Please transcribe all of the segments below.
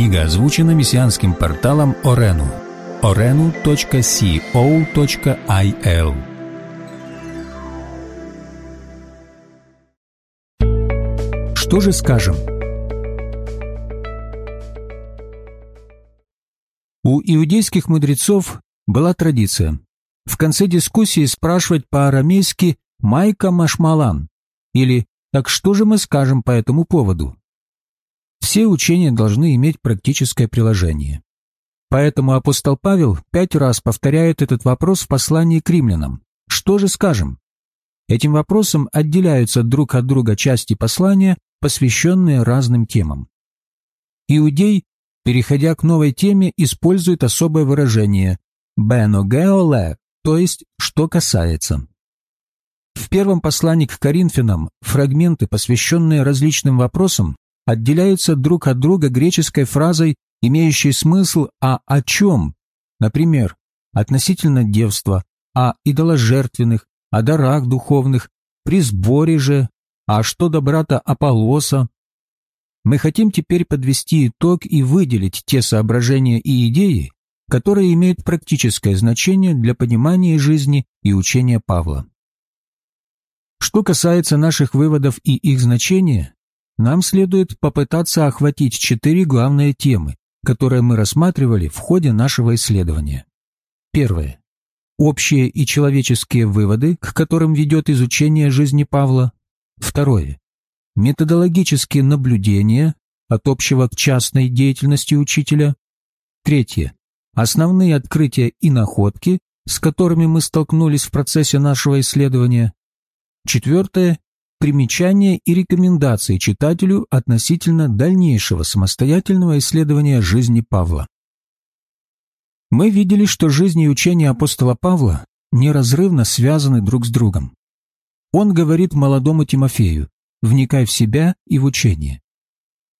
Книга озвучена мессианским порталом Орену. orenu.co.il Что же скажем? У иудейских мудрецов была традиция в конце дискуссии спрашивать по-арамейски «Майка Машмалан» или «Так что же мы скажем по этому поводу?» Все учения должны иметь практическое приложение. Поэтому апостол Павел пять раз повторяет этот вопрос в послании к римлянам. Что же скажем? Этим вопросом отделяются друг от друга части послания, посвященные разным темам. Иудей, переходя к новой теме, использует особое выражение «беногеоле», то есть «что касается». В первом послании к Коринфянам фрагменты, посвященные различным вопросам, отделяются друг от друга греческой фразой, имеющей смысл «а о чем?», например, относительно девства, о идоложертвенных, о дарах духовных, при сборе же, а что до брата Аполлоса. Мы хотим теперь подвести итог и выделить те соображения и идеи, которые имеют практическое значение для понимания жизни и учения Павла. Что касается наших выводов и их значения, нам следует попытаться охватить четыре главные темы, которые мы рассматривали в ходе нашего исследования. Первое. Общие и человеческие выводы, к которым ведет изучение жизни Павла. Второе. Методологические наблюдения от общего к частной деятельности учителя. Третье. Основные открытия и находки, с которыми мы столкнулись в процессе нашего исследования. Четвертое примечания и рекомендации читателю относительно дальнейшего самостоятельного исследования жизни Павла. Мы видели, что жизнь и учение апостола Павла неразрывно связаны друг с другом. Он говорит молодому Тимофею, вникай в себя и в учение.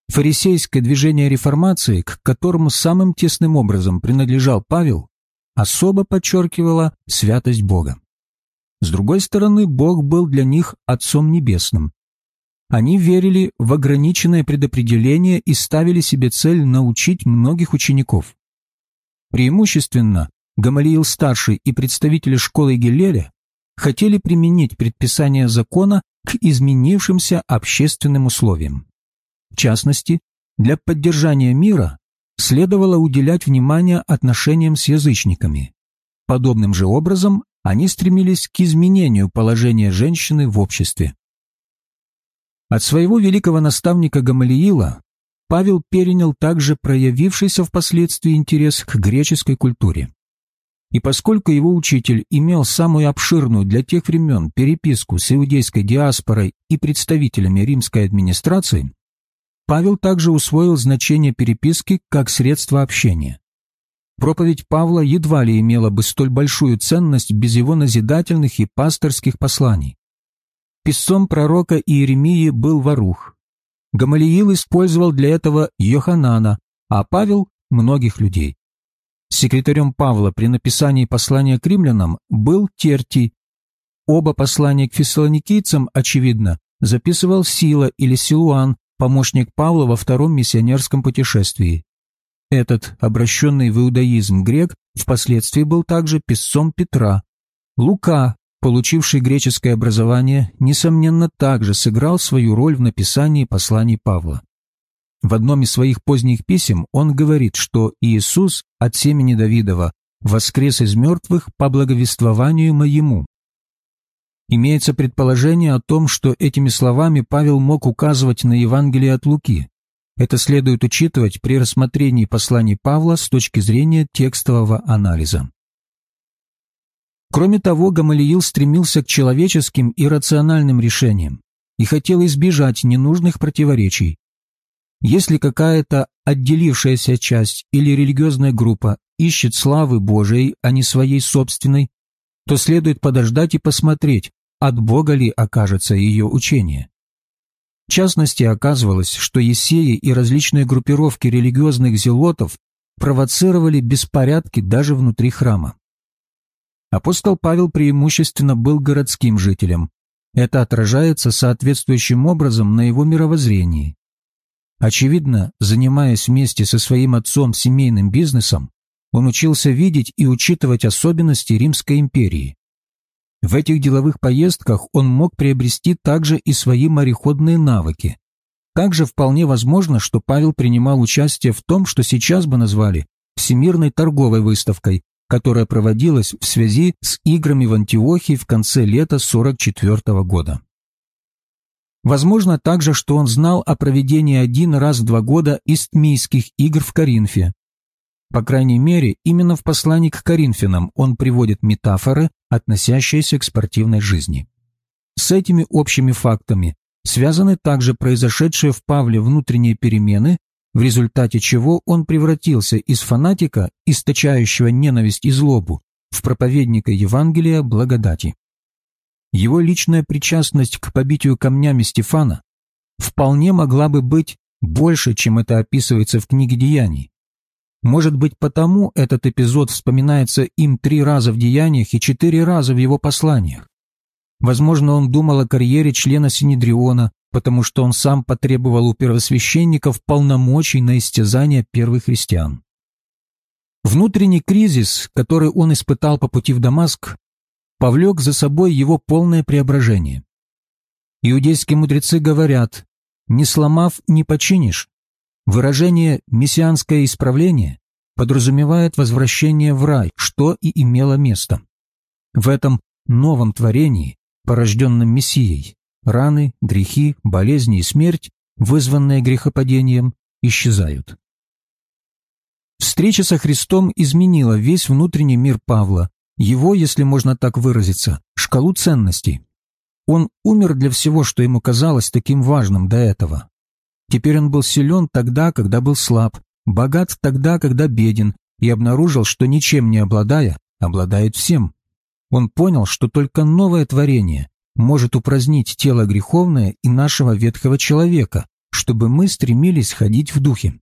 Фарисейское движение реформации, к которому самым тесным образом принадлежал Павел, особо подчеркивало святость Бога. С другой стороны, Бог был для них Отцом Небесным. Они верили в ограниченное предопределение и ставили себе цель научить многих учеников. Преимущественно Гамалиил-старший и представители школы Гелеля хотели применить предписание закона к изменившимся общественным условиям. В частности, для поддержания мира следовало уделять внимание отношениям с язычниками. Подобным же образом они стремились к изменению положения женщины в обществе. От своего великого наставника Гамалиила Павел перенял также проявившийся впоследствии интерес к греческой культуре. И поскольку его учитель имел самую обширную для тех времен переписку с иудейской диаспорой и представителями римской администрации, Павел также усвоил значение переписки как средство общения. Проповедь Павла едва ли имела бы столь большую ценность без его назидательных и пасторских посланий. Писцом пророка Иеремии был Варух. Гамалиил использовал для этого Йоханана, а Павел – многих людей. Секретарем Павла при написании послания к римлянам был Тертий. Оба послания к фессалоникийцам, очевидно, записывал Сила или Силуан, помощник Павла во втором миссионерском путешествии. Этот, обращенный в иудаизм грек, впоследствии был также писцом Петра. Лука, получивший греческое образование, несомненно также сыграл свою роль в написании посланий Павла. В одном из своих поздних писем он говорит, что Иисус от семени Давидова воскрес из мертвых по благовествованию моему. Имеется предположение о том, что этими словами Павел мог указывать на Евангелие от Луки, это следует учитывать при рассмотрении посланий Павла с точки зрения текстового анализа. Кроме того, Гамалиил стремился к человеческим и рациональным решениям и хотел избежать ненужных противоречий. Если какая-то отделившаяся часть или религиозная группа ищет славы Божией, а не своей собственной, то следует подождать и посмотреть, от Бога ли окажется ее учение. В частности, оказывалось, что есеи и различные группировки религиозных зелотов провоцировали беспорядки даже внутри храма. Апостол Павел преимущественно был городским жителем. Это отражается соответствующим образом на его мировоззрении. Очевидно, занимаясь вместе со своим отцом семейным бизнесом, он учился видеть и учитывать особенности Римской империи. В этих деловых поездках он мог приобрести также и свои мореходные навыки. Также вполне возможно, что Павел принимал участие в том, что сейчас бы назвали Всемирной торговой выставкой, которая проводилась в связи с играми в Антиохии в конце лета 44 года. Возможно также, что он знал о проведении один раз в два года истмийских игр в Коринфе. По крайней мере, именно в послании к Коринфянам он приводит метафоры, относящиеся к спортивной жизни. С этими общими фактами связаны также произошедшие в Павле внутренние перемены, в результате чего он превратился из фанатика, источающего ненависть и злобу, в проповедника Евангелия благодати. Его личная причастность к побитию камнями Стефана вполне могла бы быть больше, чем это описывается в книге Деяний. Может быть, потому этот эпизод вспоминается им три раза в Деяниях и четыре раза в его посланиях. Возможно, он думал о карьере члена Синедриона, потому что он сам потребовал у первосвященников полномочий на истязание первых христиан. Внутренний кризис, который он испытал по пути в Дамаск, повлек за собой его полное преображение. Иудейские мудрецы говорят «не сломав, не починишь». Выражение «мессианское исправление» подразумевает возвращение в рай, что и имело место. В этом новом творении, порожденном Мессией, раны, грехи, болезни и смерть, вызванные грехопадением, исчезают. Встреча со Христом изменила весь внутренний мир Павла, его, если можно так выразиться, шкалу ценностей. Он умер для всего, что ему казалось таким важным до этого. Теперь он был силен тогда, когда был слаб, богат тогда, когда беден, и обнаружил, что ничем не обладая, обладает всем. Он понял, что только новое творение может упразднить тело греховное и нашего ветхого человека, чтобы мы стремились ходить в духе.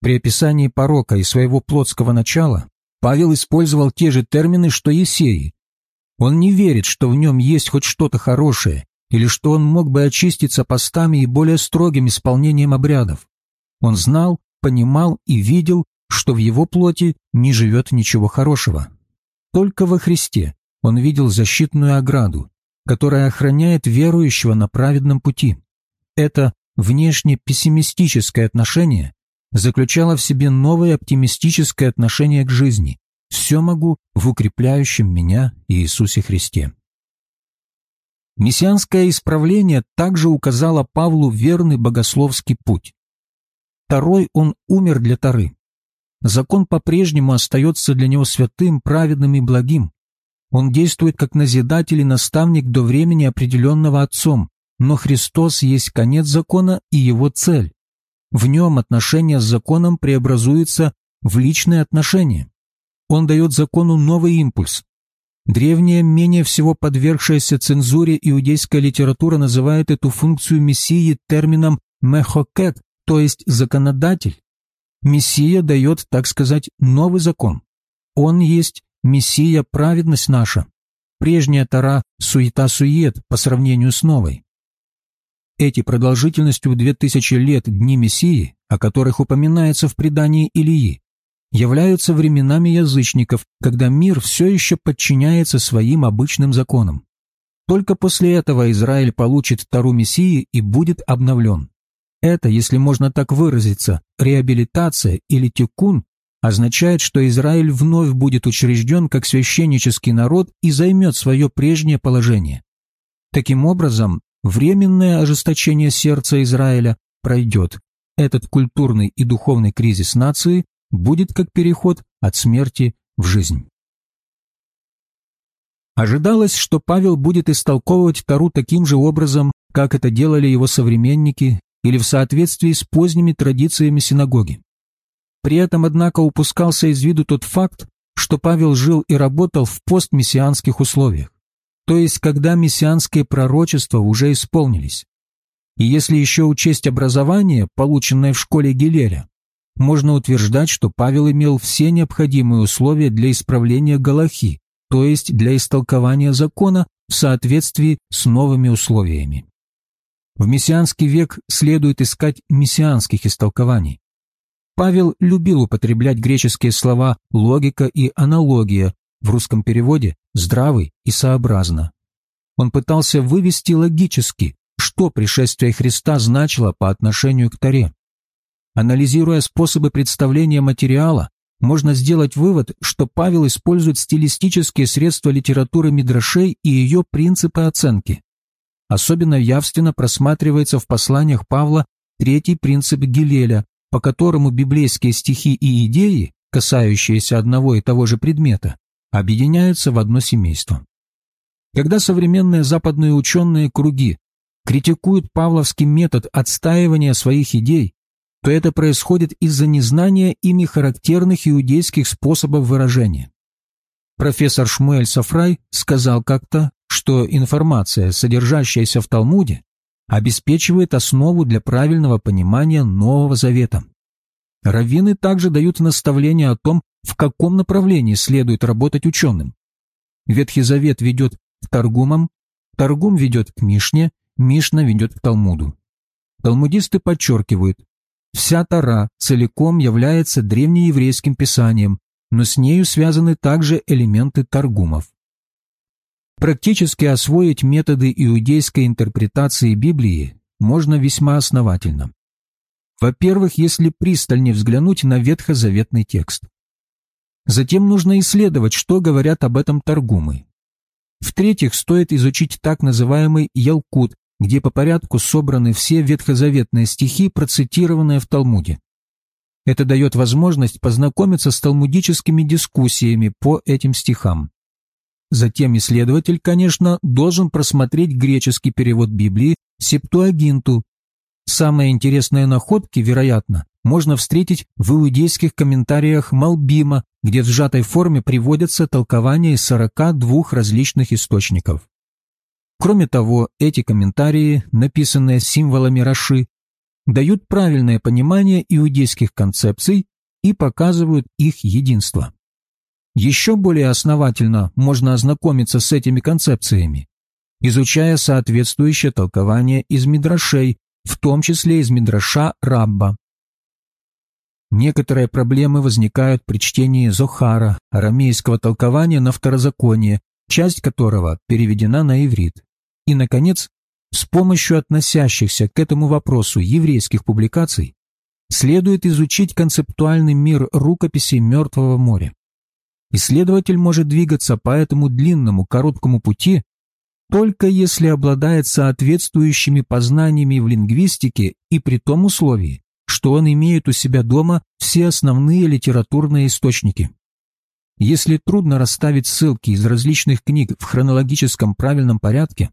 При описании порока и своего плотского начала Павел использовал те же термины, что Есеи. Он не верит, что в нем есть хоть что-то хорошее, или что он мог бы очиститься постами и более строгим исполнением обрядов. Он знал, понимал и видел, что в его плоти не живет ничего хорошего. Только во Христе он видел защитную ограду, которая охраняет верующего на праведном пути. Это внешне пессимистическое отношение заключало в себе новое оптимистическое отношение к жизни. Все могу в укрепляющем меня Иисусе Христе. Мессианское исправление также указало Павлу верный богословский путь. Второй он умер для Тары. Закон по-прежнему остается для него святым, праведным и благим. Он действует как назидатель и наставник до времени, определенного Отцом, но Христос есть конец закона и его цель. В нем отношения с законом преобразуются в личные отношения. Он дает закону новый импульс. Древняя, менее всего подвергшаяся цензуре иудейская литература называет эту функцию Мессии термином «мехокет», то есть «законодатель». Мессия дает, так сказать, новый закон. Он есть Мессия – праведность наша. Прежняя Тара – суета-сует по сравнению с новой. Эти продолжительностью в две тысячи лет дни Мессии, о которых упоминается в предании Илии, являются временами язычников, когда мир все еще подчиняется своим обычным законам. Только после этого Израиль получит Тару Мессии и будет обновлен. Это, если можно так выразиться, реабилитация или тикун означает, что Израиль вновь будет учрежден как священнический народ и займет свое прежнее положение. Таким образом, временное ожесточение сердца Израиля пройдет. Этот культурный и духовный кризис нации будет как переход от смерти в жизнь. Ожидалось, что Павел будет истолковывать Тару таким же образом, как это делали его современники, или в соответствии с поздними традициями синагоги. При этом, однако, упускался из виду тот факт, что Павел жил и работал в постмессианских условиях, то есть когда мессианские пророчества уже исполнились. И если еще учесть образование, полученное в школе Гилеля, можно утверждать, что Павел имел все необходимые условия для исправления Галахи, то есть для истолкования закона в соответствии с новыми условиями. В мессианский век следует искать мессианских истолкований. Павел любил употреблять греческие слова «логика» и «аналогия», в русском переводе «здравый» и «сообразно». Он пытался вывести логически, что пришествие Христа значило по отношению к Таре. Анализируя способы представления материала, можно сделать вывод, что Павел использует стилистические средства литературы Мидрашей и ее принципы оценки. Особенно явственно просматривается в посланиях Павла третий принцип Гилеля, по которому библейские стихи и идеи, касающиеся одного и того же предмета, объединяются в одно семейство. Когда современные западные ученые круги критикуют павловский метод отстаивания своих идей, то это происходит из-за незнания ими характерных иудейских способов выражения. Профессор Шмуэль Сафрай сказал как-то, что информация, содержащаяся в Талмуде, обеспечивает основу для правильного понимания Нового Завета. Раввины также дают наставления о том, в каком направлении следует работать ученым. Ветхий Завет ведет к Таргумам, Таргум ведет к Мишне, Мишна ведет к Талмуду. Талмудисты подчеркивают, вся Тара целиком является древнееврейским писанием, но с нею связаны также элементы Таргумов. Практически освоить методы иудейской интерпретации Библии можно весьма основательно. Во-первых, если пристальнее взглянуть на ветхозаветный текст. Затем нужно исследовать, что говорят об этом Таргумы. В-третьих, стоит изучить так называемый Ялкут, где по порядку собраны все ветхозаветные стихи, процитированные в Талмуде. Это дает возможность познакомиться с талмудическими дискуссиями по этим стихам. Затем исследователь, конечно, должен просмотреть греческий перевод Библии Септуагинту. Самые интересные находки, вероятно, можно встретить в иудейских комментариях Малбима, где в сжатой форме приводятся толкования из 42 различных источников. Кроме того, эти комментарии, написанные символами Раши, дают правильное понимание иудейских концепций и показывают их единство. Еще более основательно можно ознакомиться с этими концепциями, изучая соответствующее толкование из Мидрашей, в том числе из Мидраша Рабба. Некоторые проблемы возникают при чтении Зохара, арамейского толкования на второзаконие, часть которого переведена на иврит. И, наконец, с помощью относящихся к этому вопросу еврейских публикаций следует изучить концептуальный мир рукописей Мертвого моря. Исследователь может двигаться по этому длинному короткому пути только если обладает соответствующими познаниями в лингвистике и при том условии, что он имеет у себя дома все основные литературные источники. Если трудно расставить ссылки из различных книг в хронологическом правильном порядке,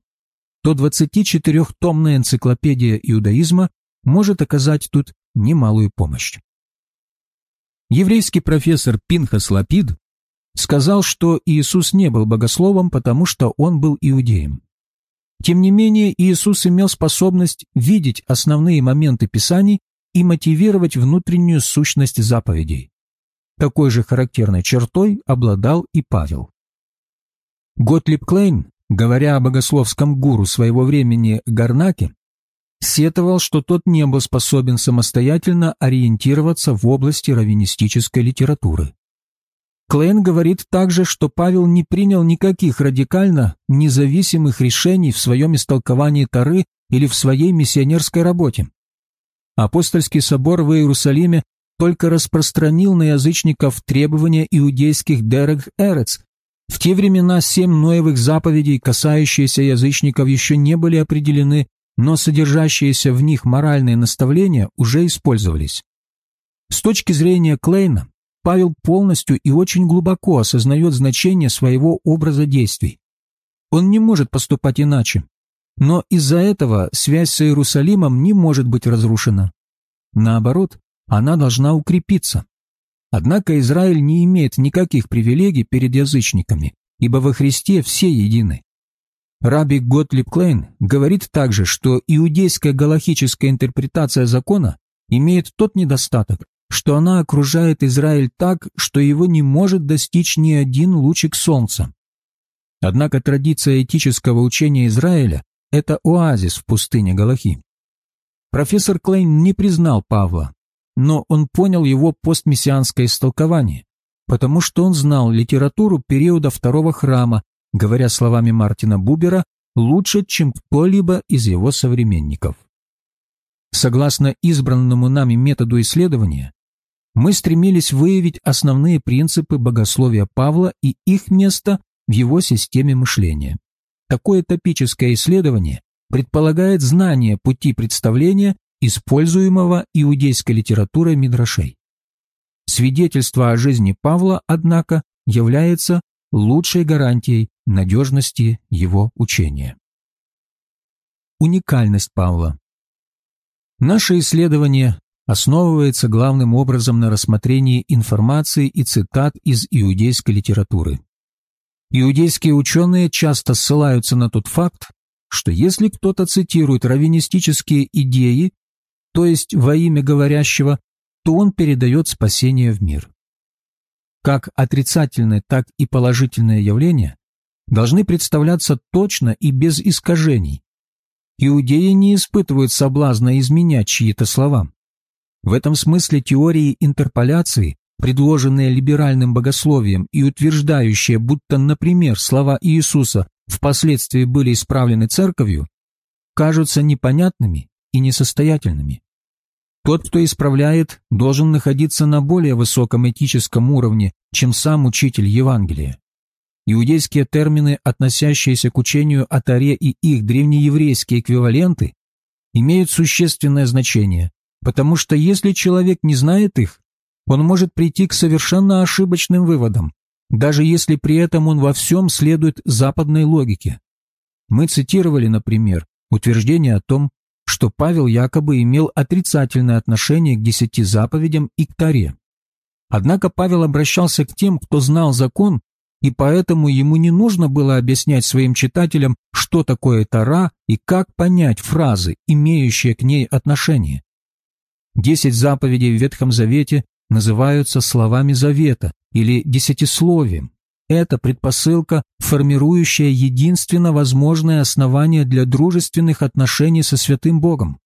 то 24-томная энциклопедия иудаизма может оказать тут немалую помощь. Еврейский профессор Пинхас Лапид сказал, что Иисус не был богословом, потому что он был иудеем. Тем не менее, Иисус имел способность видеть основные моменты Писаний и мотивировать внутреннюю сущность заповедей. Такой же характерной чертой обладал и Павел. Готлиб Клейн, говоря о богословском гуру своего времени Гарнаке, сетовал, что тот не был способен самостоятельно ориентироваться в области раввинистической литературы. Клейн говорит также, что Павел не принял никаких радикально независимых решений в своем истолковании Тары или в своей миссионерской работе. Апостольский собор в Иерусалиме только распространил на язычников требования иудейских Дерек Эрец. В те времена семь Ноевых заповедей, касающиеся язычников, еще не были определены, но содержащиеся в них моральные наставления уже использовались. С точки зрения Клейна, Павел полностью и очень глубоко осознает значение своего образа действий. Он не может поступать иначе. Но из-за этого связь с Иерусалимом не может быть разрушена. Наоборот, она должна укрепиться. Однако Израиль не имеет никаких привилегий перед язычниками, ибо во Христе все едины. Раби Готлиб Клейн говорит также, что иудейская галахическая интерпретация закона имеет тот недостаток, что она окружает Израиль так, что его не может достичь ни один лучик солнца. Однако традиция этического учения Израиля – это оазис в пустыне Галахи. Профессор Клейн не признал Павла, но он понял его постмессианское истолкование, потому что он знал литературу периода Второго храма, говоря словами Мартина Бубера, лучше, чем кто-либо из его современников. Согласно избранному нами методу исследования, мы стремились выявить основные принципы богословия Павла и их место в его системе мышления. Такое топическое исследование предполагает знание пути представления, используемого иудейской литературой Мидрашей. Свидетельство о жизни Павла, однако, является лучшей гарантией надежности его учения. Уникальность Павла Наше исследование основывается главным образом на рассмотрении информации и цитат из иудейской литературы. Иудейские ученые часто ссылаются на тот факт, что если кто-то цитирует раввинистические идеи, то есть во имя говорящего, то он передает спасение в мир. Как отрицательные, так и положительные явления должны представляться точно и без искажений. Иудеи не испытывают соблазна изменять чьи-то слова. В этом смысле теории интерполяции, предложенные либеральным богословием и утверждающие, будто, например, слова Иисуса впоследствии были исправлены церковью, кажутся непонятными и несостоятельными. Тот, кто исправляет, должен находиться на более высоком этическом уровне, чем сам учитель Евангелия. Иудейские термины, относящиеся к учению о Таре и их древнееврейские эквиваленты, имеют существенное значение, потому что если человек не знает их, он может прийти к совершенно ошибочным выводам, даже если при этом он во всем следует западной логике. Мы цитировали, например, утверждение о том, что Павел якобы имел отрицательное отношение к десяти заповедям и к Таре. Однако Павел обращался к тем, кто знал закон, и поэтому ему не нужно было объяснять своим читателям, что такое Тара и как понять фразы, имеющие к ней отношение. Десять заповедей в Ветхом Завете называются словами Завета или Десятисловием. Это предпосылка, формирующая единственно возможное основание для дружественных отношений со Святым Богом.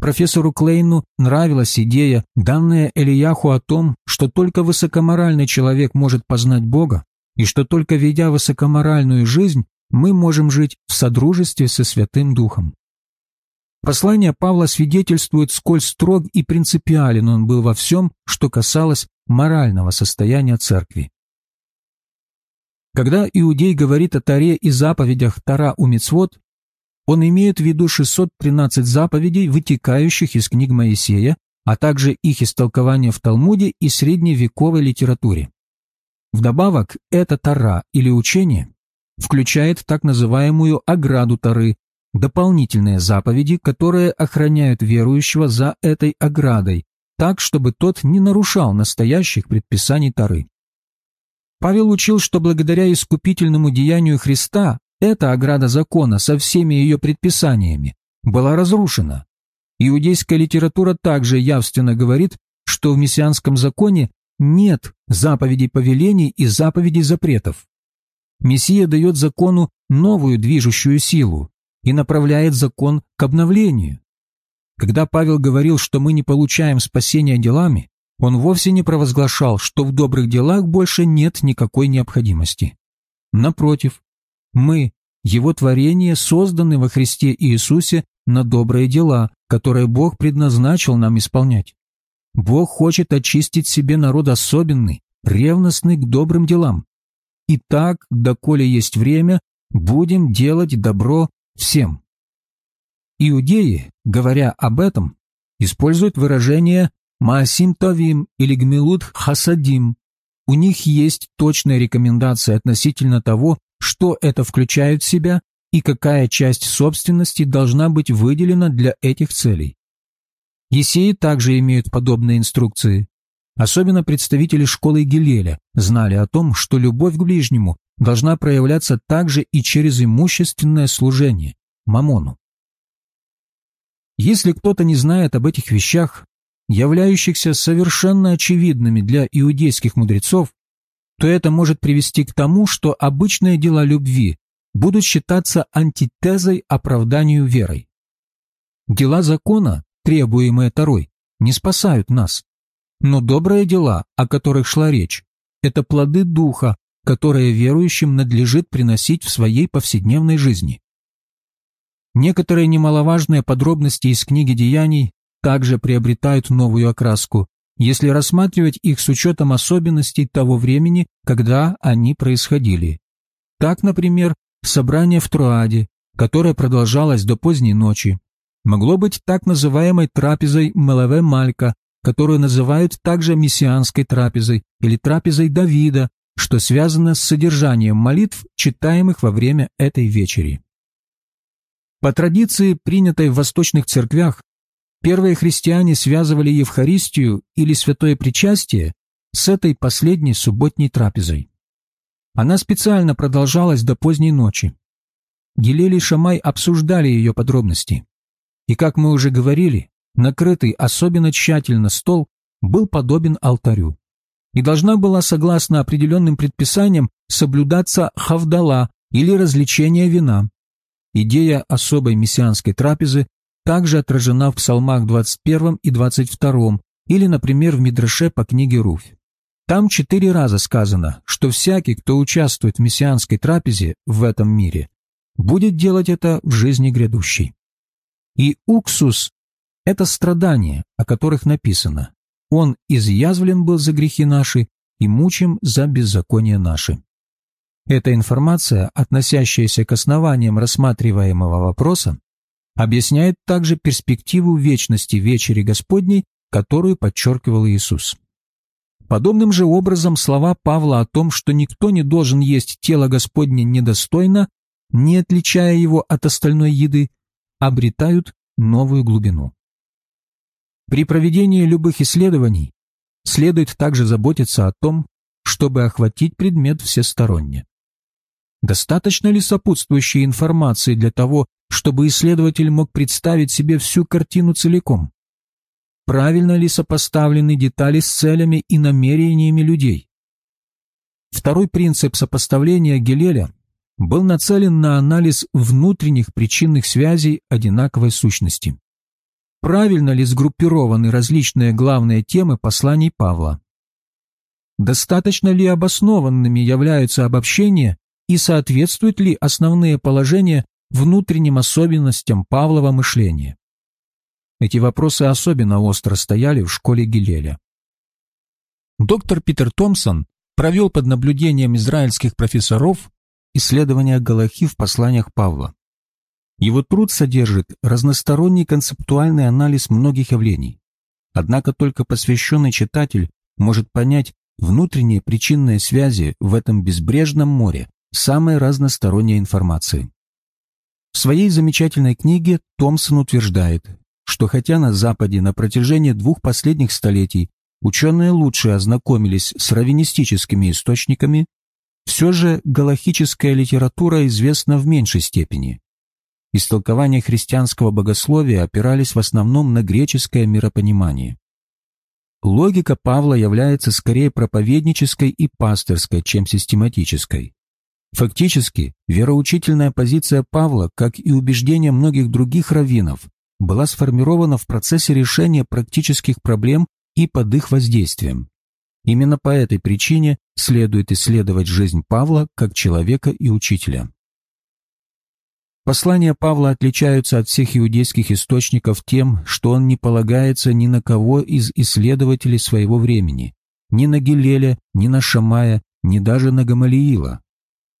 Профессору Клейну нравилась идея, данная Элияху о том, что только высокоморальный человек может познать Бога, и что только ведя высокоморальную жизнь, мы можем жить в содружестве со Святым Духом. Послание Павла свидетельствует, сколь строг и принципиален он был во всем, что касалось морального состояния церкви. Когда иудей говорит о Таре и заповедях Тара у Мицвод, он имеет в виду 613 заповедей, вытекающих из книг Моисея, а также их истолкования в Талмуде и средневековой литературе. Вдобавок, эта Тара или учение включает так называемую ограду Тары, дополнительные заповеди, которые охраняют верующего за этой оградой, так, чтобы тот не нарушал настоящих предписаний Тары. Павел учил, что благодаря искупительному деянию Христа эта ограда закона со всеми ее предписаниями была разрушена. Иудейская литература также явственно говорит, что в мессианском законе нет заповедей повелений и заповедей запретов. Мессия дает закону новую движущую силу и направляет закон к обновлению. Когда Павел говорил, что мы не получаем спасения делами, он вовсе не провозглашал, что в добрых делах больше нет никакой необходимости. Напротив, мы, Его творение, созданы во Христе Иисусе на добрые дела, которые Бог предназначил нам исполнять. Бог хочет очистить себе народ особенный, ревностный к добрым делам. Итак, доколе есть время, будем делать добро всем. Иудеи, говоря об этом, используют выражение «маасим тавим» или «гмилут хасадим». У них есть точная рекомендация относительно того, что это включает в себя и какая часть собственности должна быть выделена для этих целей. Есеи также имеют подобные инструкции. Особенно представители школы Гилеля знали о том, что любовь к ближнему должна проявляться также и через имущественное служение, мамону. Если кто-то не знает об этих вещах, являющихся совершенно очевидными для иудейских мудрецов, то это может привести к тому, что обычные дела любви будут считаться антитезой оправданию верой. Дела закона, требуемые Торой, не спасают нас. Но добрые дела, о которых шла речь, это плоды Духа, которые верующим надлежит приносить в своей повседневной жизни. Некоторые немаловажные подробности из книги Деяний также приобретают новую окраску, если рассматривать их с учетом особенностей того времени, когда они происходили. Так, например, собрание в Троаде, которое продолжалось до поздней ночи, могло быть так называемой трапезой Мелаве Малька, которую называют также мессианской трапезой или трапезой Давида, что связано с содержанием молитв, читаемых во время этой вечери. По традиции, принятой в восточных церквях, первые христиане связывали Евхаристию или святое причастие с этой последней субботней трапезой. Она специально продолжалась до поздней ночи. Гилель и Шамай обсуждали ее подробности. И, как мы уже говорили, накрытый особенно тщательно стол был подобен алтарю. И должна была, согласно определенным предписаниям, соблюдаться хавдала или развлечение вина. Идея особой мессианской трапезы также отражена в псалмах 21 и 22 или, например, в Мидраше по книге Руфь. Там четыре раза сказано, что всякий, кто участвует в мессианской трапезе в этом мире, будет делать это в жизни грядущей. И уксус – это страдания, о которых написано «Он изъязвлен был за грехи наши и мучим за беззаконие наши». Эта информация, относящаяся к основаниям рассматриваемого вопроса, объясняет также перспективу вечности вечери Господней, которую подчеркивал Иисус. Подобным же образом слова Павла о том, что никто не должен есть тело Господне недостойно, не отличая его от остальной еды, обретают новую глубину. При проведении любых исследований следует также заботиться о том, чтобы охватить предмет всесторонне. Достаточно ли сопутствующей информации для того, чтобы исследователь мог представить себе всю картину целиком? правильно ли сопоставлены детали с целями и намерениями людей. Второй принцип сопоставления Гелеля был нацелен на анализ внутренних причинных связей одинаковой сущности. Правильно ли сгруппированы различные главные темы посланий Павла? Достаточно ли обоснованными являются обобщения и соответствуют ли основные положения внутренним особенностям Павлова мышления? Эти вопросы особенно остро стояли в школе Гилеля. Доктор Питер Томпсон провел под наблюдением израильских профессоров исследования Галахи в посланиях Павла. Его труд содержит разносторонний концептуальный анализ многих явлений. Однако только посвященный читатель может понять внутренние причинные связи в этом безбрежном море самой разносторонней информации. В своей замечательной книге Томпсон утверждает, что хотя на Западе на протяжении двух последних столетий ученые лучше ознакомились с раввинистическими источниками, все же галахическая литература известна в меньшей степени. Истолкования христианского богословия опирались в основном на греческое миропонимание. Логика Павла является скорее проповеднической и пасторской, чем систематической. Фактически, вероучительная позиция Павла, как и убеждения многих других раввинов, была сформирована в процессе решения практических проблем и под их воздействием. Именно по этой причине следует исследовать жизнь Павла как человека и учителя. Послания Павла отличаются от всех иудейских источников тем, что он не полагается ни на кого из исследователей своего времени, ни на Гилеля, ни на Шамая, ни даже на Гамалиила.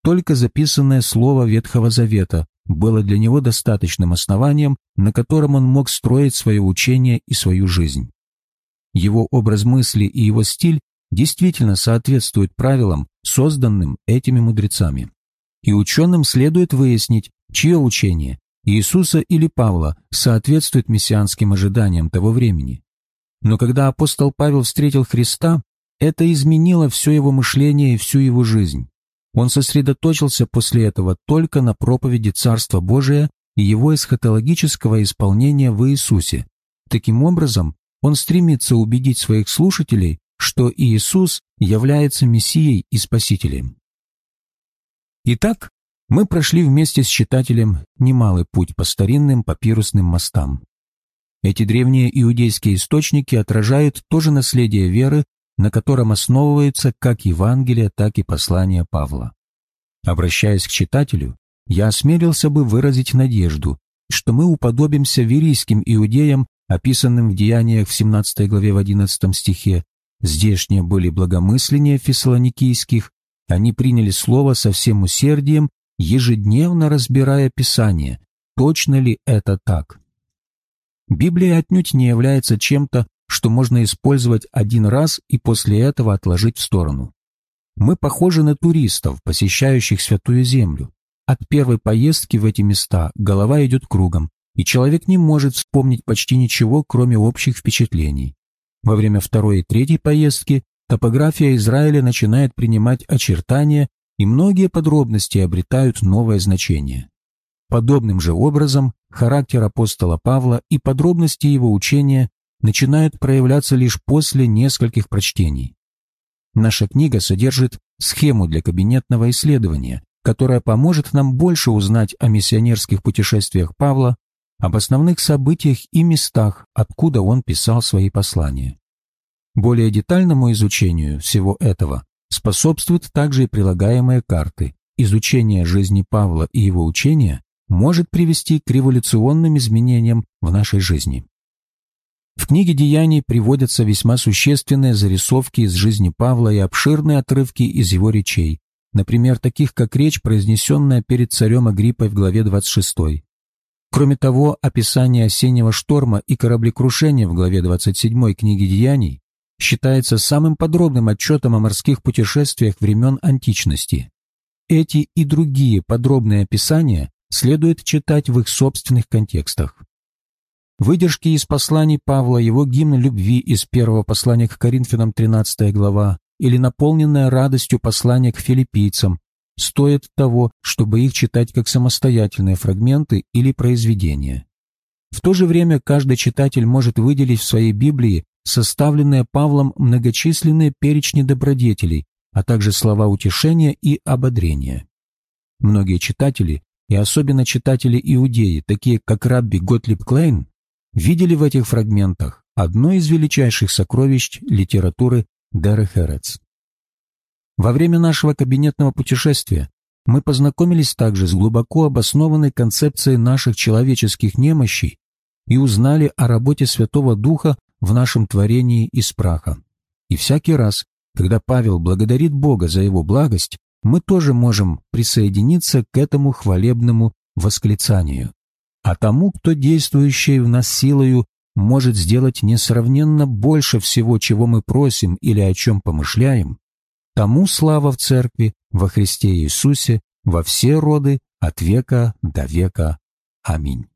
Только записанное слово Ветхого Завета было для него достаточным основанием, на котором он мог строить свое учение и свою жизнь. Его образ мысли и его стиль действительно соответствуют правилам, созданным этими мудрецами. И ученым следует выяснить, чье учение, Иисуса или Павла, соответствует мессианским ожиданиям того времени. Но когда апостол Павел встретил Христа, это изменило все его мышление и всю его жизнь. Он сосредоточился после этого только на проповеди Царства Божия и его эсхатологического исполнения в Иисусе. Таким образом, он стремится убедить своих слушателей, что Иисус является Мессией и Спасителем. Итак, Мы прошли вместе с читателем немалый путь по старинным папирусным мостам. Эти древние иудейские источники отражают то же наследие веры, на котором основывается как Евангелие, так и послание Павла. Обращаясь к читателю, я осмелился бы выразить надежду, что мы уподобимся верийским иудеям, описанным в Деяниях в 17 главе в 11 стихе. Здешние были благомысленнее фессалоникийских, они приняли слово со всем усердием, ежедневно разбирая Писание, точно ли это так. Библия отнюдь не является чем-то, что можно использовать один раз и после этого отложить в сторону. Мы похожи на туристов, посещающих Святую Землю. От первой поездки в эти места голова идет кругом, и человек не может вспомнить почти ничего, кроме общих впечатлений. Во время второй и третьей поездки топография Израиля начинает принимать очертания, и многие подробности обретают новое значение. Подобным же образом характер апостола Павла и подробности его учения начинают проявляться лишь после нескольких прочтений. Наша книга содержит схему для кабинетного исследования, которая поможет нам больше узнать о миссионерских путешествиях Павла, об основных событиях и местах, откуда он писал свои послания. Более детальному изучению всего этого способствуют также и прилагаемые карты. Изучение жизни Павла и его учения может привести к революционным изменениям в нашей жизни. В книге «Деяний» приводятся весьма существенные зарисовки из жизни Павла и обширные отрывки из его речей, например, таких как речь, произнесенная перед царем Агриппой в главе 26. Кроме того, описание осеннего шторма и кораблекрушения в главе 27 книги «Деяний» считается самым подробным отчетом о морских путешествиях времен античности. Эти и другие подробные описания следует читать в их собственных контекстах. Выдержки из посланий Павла, его гимн любви из первого послания к Коринфянам 13 глава или наполненное радостью послание к филиппийцам стоит того, чтобы их читать как самостоятельные фрагменты или произведения. В то же время каждый читатель может выделить в своей Библии составленные Павлом многочисленные перечни добродетелей, а также слова утешения и ободрения. Многие читатели, и особенно читатели-иудеи, такие как Рабби Готлиб Клейн, видели в этих фрагментах одно из величайших сокровищ литературы Деры Херец. Во время нашего кабинетного путешествия мы познакомились также с глубоко обоснованной концепцией наших человеческих немощей и узнали о работе Святого Духа в нашем творении из праха. И всякий раз, когда Павел благодарит Бога за его благость, мы тоже можем присоединиться к этому хвалебному восклицанию. А тому, кто действующий в нас силою, может сделать несравненно больше всего, чего мы просим или о чем помышляем, тому слава в Церкви, во Христе Иисусе, во все роды, от века до века. Аминь.